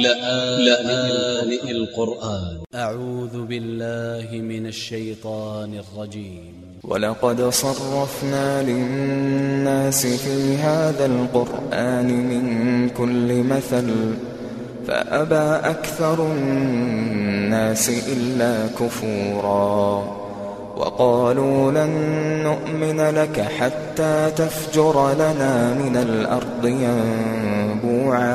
لآن القرآن. أ ع و ذ ب ا ل ل ه من ا ل ش ي ط ا ن ا ل ج ي م ولقد صرفنا للناس في هذا القرآن من كل مثل فأبى أكثر الناس إلا كفورا. وقالوا لن نؤمن لك حتى تفجر لنا من الأرض ينبوعا.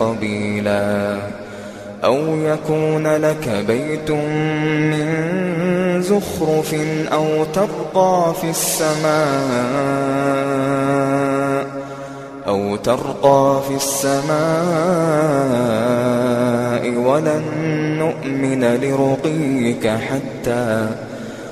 قبيلا. أو يكون لك بيت من زخرف أو ترقى في السماء أو ترقى في السماء ولن نؤمن لرقيك حتى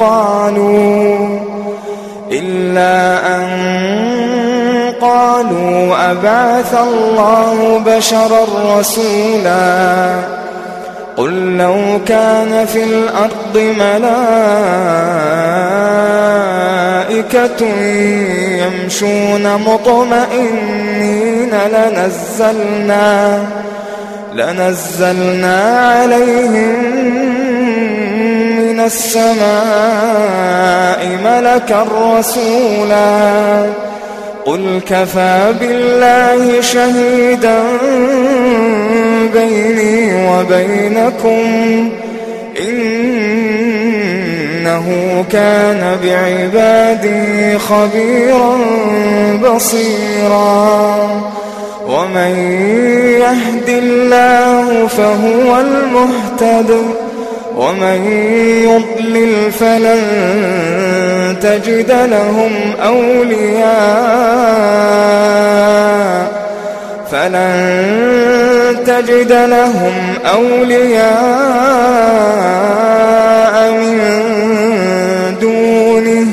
قالوا إلا أن قالوا أبعث الله بشرا رسولا قل لو كان في الأرض ملائكة يمشون مطمئنين لنزلنا لنزلنا عليهم السماء ملكا رسولا قل كفى بالله شهيدا بيني وبينكم إنه كان بعبادي خبيرا بصيرا ومن يهد الله فهو المهتد ومن يضلل فلن تجد لهم أولياء. فلن تجد لهم أولياء من دونه.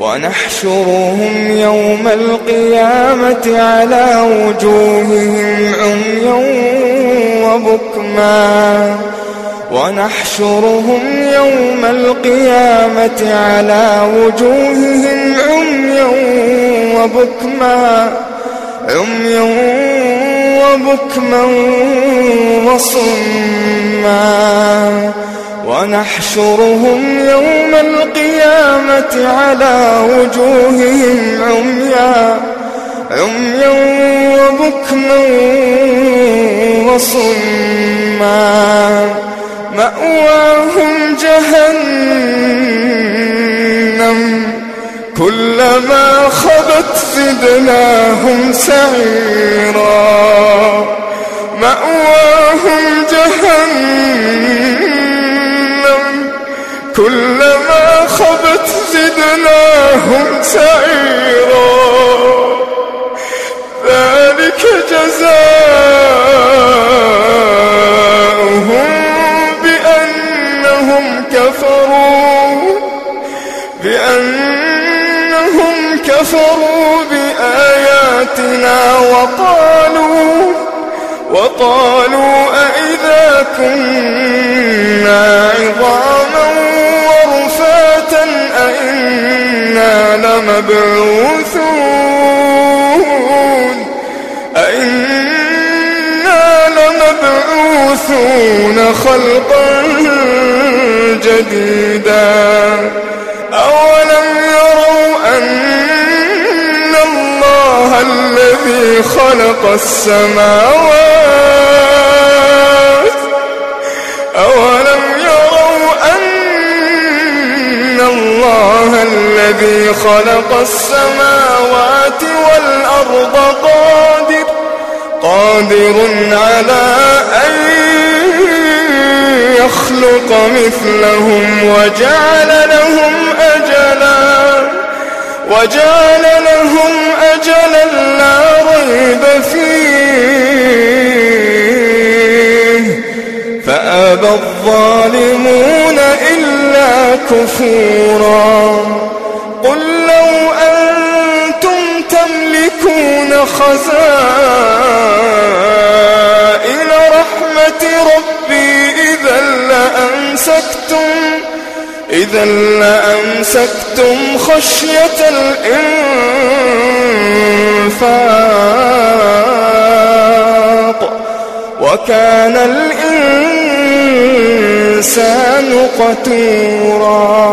ونحشرهم يوم القيامة على وجوههم عميا وبكما. ونحشرهم يوم القيامة على وجوههم عميا وبكما عميا وبكما وصما. ونحشرهم يوم القيامة على وجوههم جهنم. كلما خبت زدناهم سعيرا. مأواهم جهنم. كلما خبت زدناهم سعيرا. ذلك جزاؤهم كفروا بآياتنا وقالوا وقالوا أئذا كنا عظاما ورفاتا أئنا لمبعوثون أئنا لمبعوثون خلقا جديدا خلق السماوات أولم يروا أن الله الذي خلق السماوات والأرض قادر قادر على أن يخلق مثلهم وجعل لهم أجلا وجعل لهم أجلا لا ريب فيه. فأبى الظالمون إلا كفورا. قل لو أنتم تملكون خزائن إذا لأمسكتم خشية الإنفاق وكان الإنسان قتوراً.